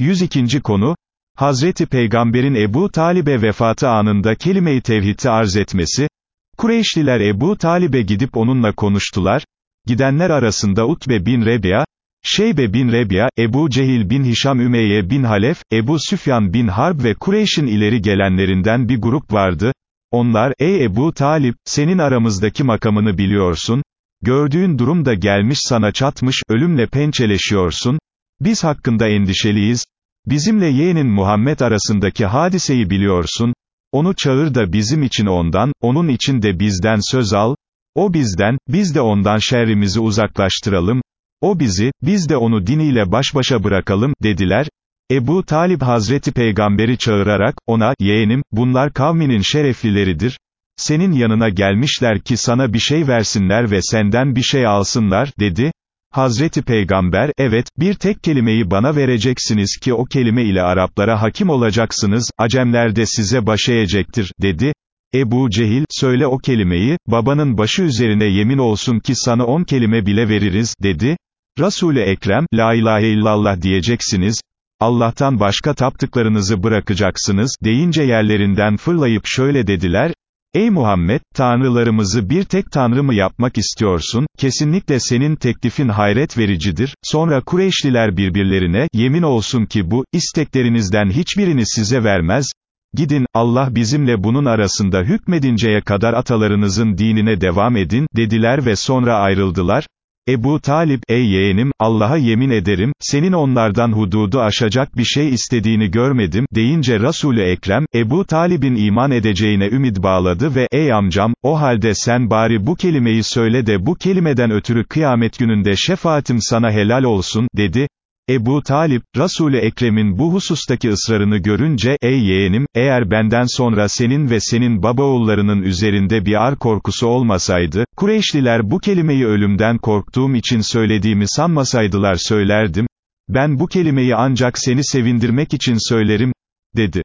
102. konu, Hazreti Peygamber'in Ebu Talib'e vefatı anında kelime-i tevhidi arz etmesi, Kureyşliler Ebu Talib'e gidip onunla konuştular, gidenler arasında Utbe bin Rebi'a, Şeybe bin Rebi'a, Ebu Cehil bin Hişam Ümeyye bin Halef, Ebu Süfyan bin Harb ve Kureyş'in ileri gelenlerinden bir grup vardı, onlar, ey Ebu Talip, senin aramızdaki makamını biliyorsun, gördüğün durum da gelmiş sana çatmış, ölümle pençeleşiyorsun, biz hakkında endişeliyiz, bizimle yeğenin Muhammed arasındaki hadiseyi biliyorsun, onu çağır da bizim için ondan, onun için de bizden söz al, o bizden, biz de ondan şerrimizi uzaklaştıralım, o bizi, biz de onu diniyle baş başa bırakalım, dediler, Ebu Talib Hazreti Peygamberi çağırarak, ona, yeğenim, bunlar kavminin şereflileridir, senin yanına gelmişler ki sana bir şey versinler ve senden bir şey alsınlar, dedi, Hazreti Peygamber, evet, bir tek kelimeyi bana vereceksiniz ki o kelime ile Araplara hakim olacaksınız, Acemler de size baş dedi. Ebu Cehil, söyle o kelimeyi, babanın başı üzerine yemin olsun ki sana on kelime bile veririz, dedi. Resul-i Ekrem, la ilahe illallah diyeceksiniz, Allah'tan başka taptıklarınızı bırakacaksınız, deyince yerlerinden fırlayıp şöyle dediler, Ey Muhammed, tanrılarımızı bir tek tanrı mı yapmak istiyorsun, kesinlikle senin teklifin hayret vericidir, sonra Kureyşliler birbirlerine, yemin olsun ki bu, isteklerinizden hiçbirini size vermez, gidin, Allah bizimle bunun arasında hükmedinceye kadar atalarınızın dinine devam edin, dediler ve sonra ayrıldılar, Ebu Talip, ey yeğenim, Allah'a yemin ederim, senin onlardan hududu aşacak bir şey istediğini görmedim, deyince Resul-i Ekrem, Ebu Talib'in iman edeceğine ümid bağladı ve, ey amcam, o halde sen bari bu kelimeyi söyle de bu kelimeden ötürü kıyamet gününde şefaatim sana helal olsun, dedi, Ebu Talip, Resul-i Ekrem'in bu husustaki ısrarını görünce, ey yeğenim, eğer benden sonra senin ve senin babaoğullarının üzerinde bir ar korkusu olmasaydı, Kureyşliler bu kelimeyi ölümden korktuğum için söylediğimi sanmasaydılar söylerdim, ben bu kelimeyi ancak seni sevindirmek için söylerim, dedi.